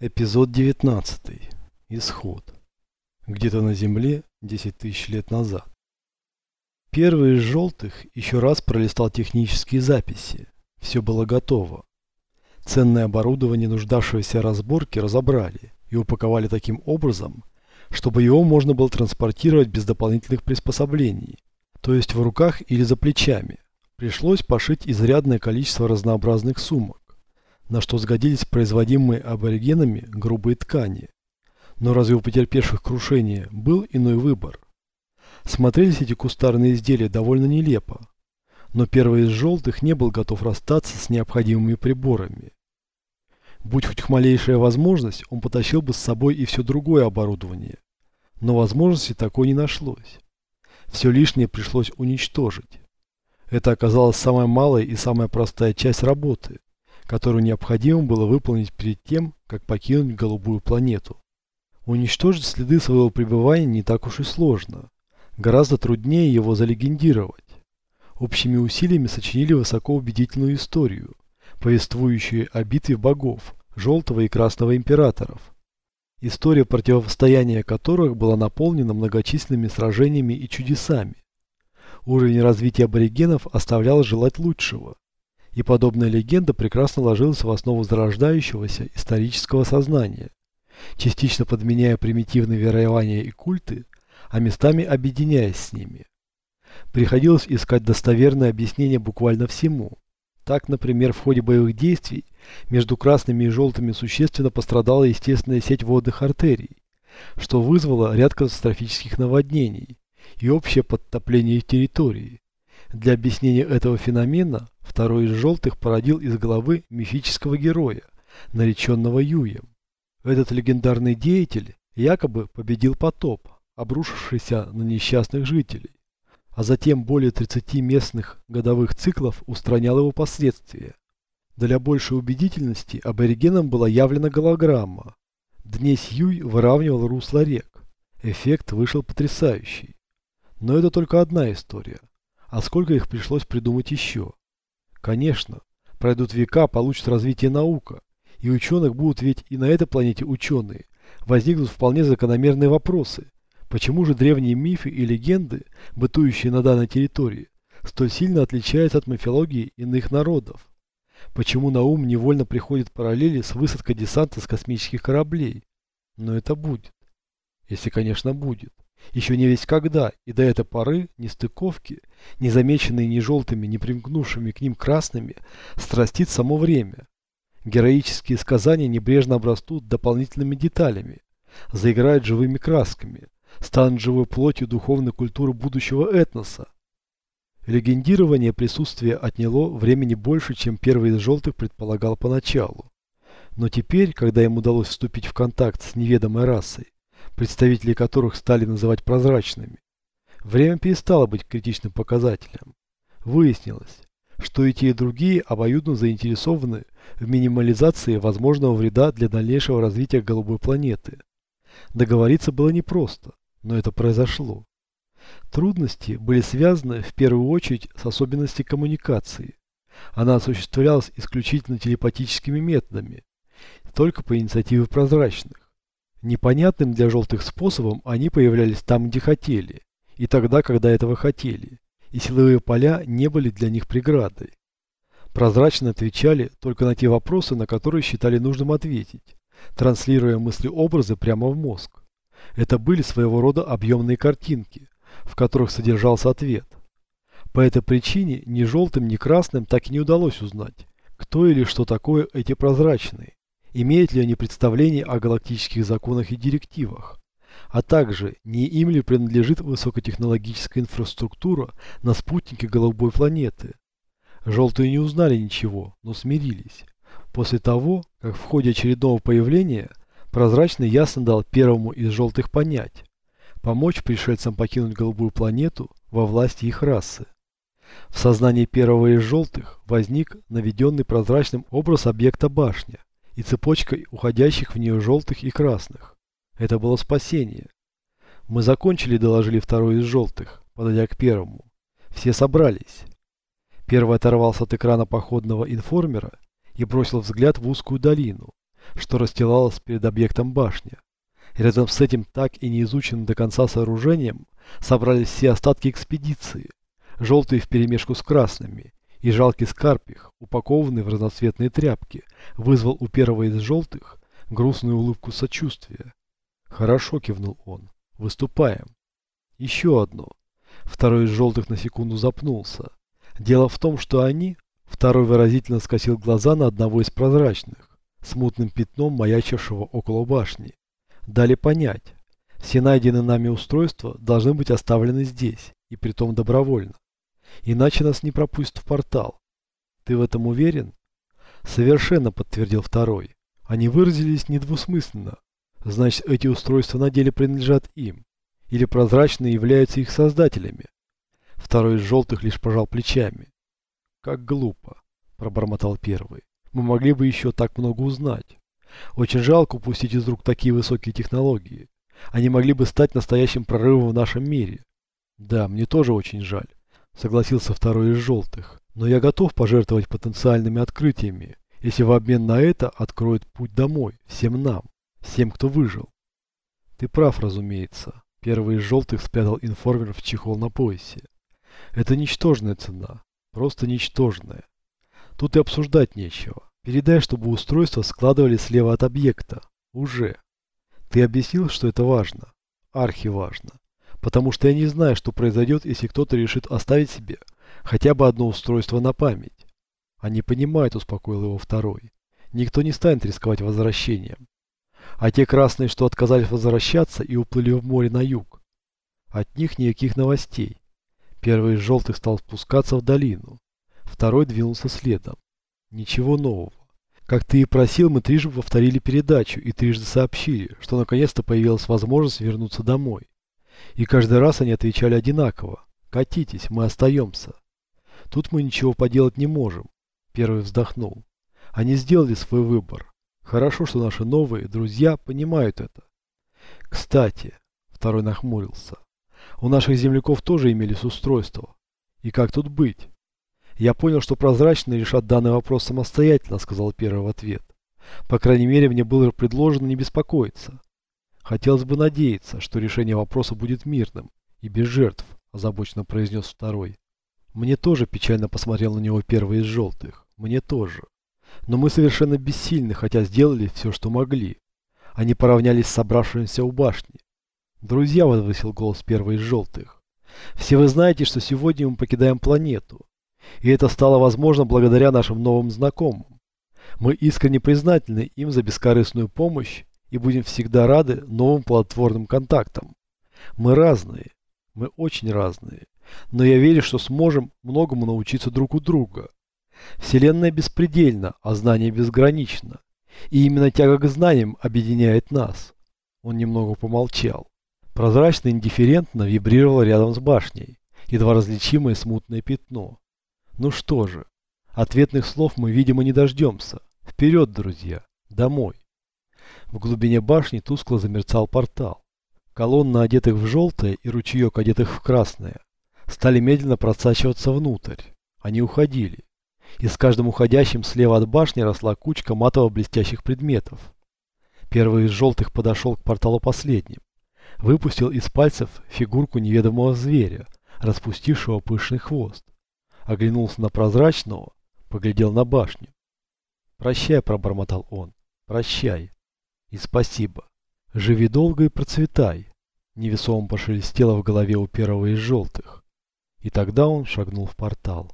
Эпизод 19. Исход. Где-то на Земле 10 тысяч лет назад. Первый из желтых еще раз пролистал технические записи. Все было готово. Ценное оборудование, нуждавшееся в разборке, разобрали и упаковали таким образом, чтобы его можно было транспортировать без дополнительных приспособлений, то есть в руках или за плечами. Пришлось пошить изрядное количество разнообразных сумок на что сгодились производимые аборигенами грубые ткани. Но разве у потерпевших крушение был иной выбор? Смотрелись эти кустарные изделия довольно нелепо, но первый из желтых не был готов расстаться с необходимыми приборами. Будь хоть малейшая возможность, он потащил бы с собой и все другое оборудование. Но возможности такой не нашлось. Все лишнее пришлось уничтожить. Это оказалась самая малая и самая простая часть работы которую необходимо было выполнить перед тем, как покинуть голубую планету. Уничтожить следы своего пребывания не так уж и сложно. Гораздо труднее его залегендировать. Общими усилиями сочинили высокоубедительную историю, повествующую о битве богов, Желтого и Красного Императоров. История противостояния которых была наполнена многочисленными сражениями и чудесами. Уровень развития аборигенов оставлял желать лучшего и подобная легенда прекрасно ложилась в основу зарождающегося исторического сознания, частично подменяя примитивные верования и культы, а местами объединяясь с ними. Приходилось искать достоверное объяснение буквально всему. Так, например, в ходе боевых действий между красными и желтыми существенно пострадала естественная сеть водных артерий, что вызвало ряд катастрофических наводнений и общее подтопление территории. Для объяснения этого феномена второй из желтых породил из головы мифического героя, нареченного Юем. Этот легендарный деятель якобы победил потоп, обрушившийся на несчастных жителей, а затем более 30 местных годовых циклов устранял его последствия. Для большей убедительности аборигенам была явлена голограмма. Днесь Юй выравнивал русло рек. Эффект вышел потрясающий. Но это только одна история. А сколько их пришлось придумать еще? Конечно, пройдут века, получит развитие наука. И ученых будут ведь и на этой планете ученые. Возникнут вполне закономерные вопросы. Почему же древние мифы и легенды, бытующие на данной территории, столь сильно отличаются от мифологии иных народов? Почему на ум невольно приходят параллели с высадкой десанта с космических кораблей? Но это будет. Если, конечно, будет. Еще не весь когда, и до этой поры нестыковки, не замеченные ни желтыми, ни примкнувшими к ним красными, страстит само время. Героические сказания небрежно обрастут дополнительными деталями, заиграют живыми красками, станут живой плотью духовной культуры будущего этноса. Легендирование присутствия отняло времени больше, чем первый из желтых предполагал поначалу. Но теперь, когда им удалось вступить в контакт с неведомой расой, представители которых стали называть прозрачными. Время перестало быть критичным показателем. Выяснилось, что и те, и другие обоюдно заинтересованы в минимализации возможного вреда для дальнейшего развития голубой планеты. Договориться было непросто, но это произошло. Трудности были связаны в первую очередь с особенностями коммуникации. Она осуществлялась исключительно телепатическими методами, только по инициативе прозрачных. Непонятным для желтых способом они появлялись там, где хотели, и тогда, когда этого хотели, и силовые поля не были для них преградой. Прозрачно отвечали только на те вопросы, на которые считали нужным ответить, транслируя мысли-образы прямо в мозг. Это были своего рода объемные картинки, в которых содержался ответ. По этой причине ни желтым, ни красным так и не удалось узнать, кто или что такое эти прозрачные, имеют ли они представление о галактических законах и директивах, а также не им ли принадлежит высокотехнологическая инфраструктура на спутнике голубой планеты. Желтые не узнали ничего, но смирились. После того, как в ходе очередного появления прозрачный ясно дал первому из желтых понять, помочь пришельцам покинуть голубую планету во власти их расы. В сознании первого из желтых возник наведенный прозрачным образ объекта башня, и цепочкой уходящих в нее желтых и красных. Это было спасение. Мы закончили, доложили второй из желтых, подойдя к первому. Все собрались. Первый оторвался от экрана походного информера и бросил взгляд в узкую долину, что расстилалось перед объектом башни. Рядом с этим так и не изученным до конца сооружением собрались все остатки экспедиции, желтые вперемешку с красными, и жалкий скарпих, упакованный в разноцветные тряпки, вызвал у первого из желтых грустную улыбку сочувствия. «Хорошо», — кивнул он, — «выступаем». «Еще одно». Второй из желтых на секунду запнулся. Дело в том, что они... Второй выразительно скосил глаза на одного из прозрачных, смутным пятном маячившего около башни. Дали понять, все найденные нами устройства должны быть оставлены здесь, и притом добровольно. Иначе нас не пропустят в портал. Ты в этом уверен? Совершенно, подтвердил второй. Они выразились недвусмысленно. Значит, эти устройства на деле принадлежат им. Или прозрачные являются их создателями. Второй из желтых лишь пожал плечами. Как глупо, пробормотал первый. Мы могли бы еще так много узнать. Очень жалко упустить из рук такие высокие технологии. Они могли бы стать настоящим прорывом в нашем мире. Да, мне тоже очень жаль согласился второй из желтых. Но я готов пожертвовать потенциальными открытиями, если в обмен на это откроют путь домой, всем нам, всем, кто выжил. Ты прав, разумеется. Первый из желтых спрятал информер в чехол на поясе. Это ничтожная цена, просто ничтожная. Тут и обсуждать нечего. Передай, чтобы устройства складывали слева от объекта. Уже. Ты объяснил, что это важно? Архиважно потому что я не знаю, что произойдет, если кто-то решит оставить себе хотя бы одно устройство на память. Они понимают, успокоил его второй. Никто не станет рисковать возвращением. А те красные, что отказались возвращаться и уплыли в море на юг, от них никаких новостей. Первый из желтых стал спускаться в долину, второй двинулся следом. Ничего нового. Как ты и просил, мы трижды повторили передачу и трижды сообщили, что наконец-то появилась возможность вернуться домой. И каждый раз они отвечали одинаково. «Катитесь, мы остаемся». Тут мы ничего поделать не можем. Первый вздохнул. Они сделали свой выбор. Хорошо, что наши новые друзья понимают это. Кстати, второй нахмурился. У наших земляков тоже имелись устройства. И как тут быть? Я понял, что прозрачные решат данный вопрос самостоятельно, сказал первый в ответ. По крайней мере, мне было предложено не беспокоиться. Хотелось бы надеяться, что решение вопроса будет мирным и без жертв, озабоченно произнес второй. Мне тоже печально посмотрел на него первый из желтых. Мне тоже. Но мы совершенно бессильны, хотя сделали все, что могли. Они поравнялись с собравшимися у башни. Друзья, возвысил голос первый из желтых. Все вы знаете, что сегодня мы покидаем планету. И это стало возможно благодаря нашим новым знакомым. Мы искренне признательны им за бескорыстную помощь и будем всегда рады новым плодотворным контактам. Мы разные, мы очень разные, но я верю, что сможем многому научиться друг у друга. Вселенная беспредельна, а знание безгранично. И именно тяга к знаниям объединяет нас. Он немного помолчал. Прозрачно индифферентно вибрировало рядом с башней, едва различимое смутное пятно. Ну что же, ответных слов мы, видимо, не дождемся. Вперед, друзья, домой. В глубине башни тускло замерцал портал. Колонна одетых в желтое и ручеек одетых в красное стали медленно просачиваться внутрь. Они уходили. И с каждым уходящим слева от башни росла кучка матово-блестящих предметов. Первый из желтых подошел к порталу последним. Выпустил из пальцев фигурку неведомого зверя, распустившего пышный хвост. Оглянулся на прозрачного, поглядел на башню. «Прощай», — пробормотал он, — «прощай». И спасибо. Живи долго и процветай. Невесомо пошелестело в голове у первого из желтых. И тогда он шагнул в портал.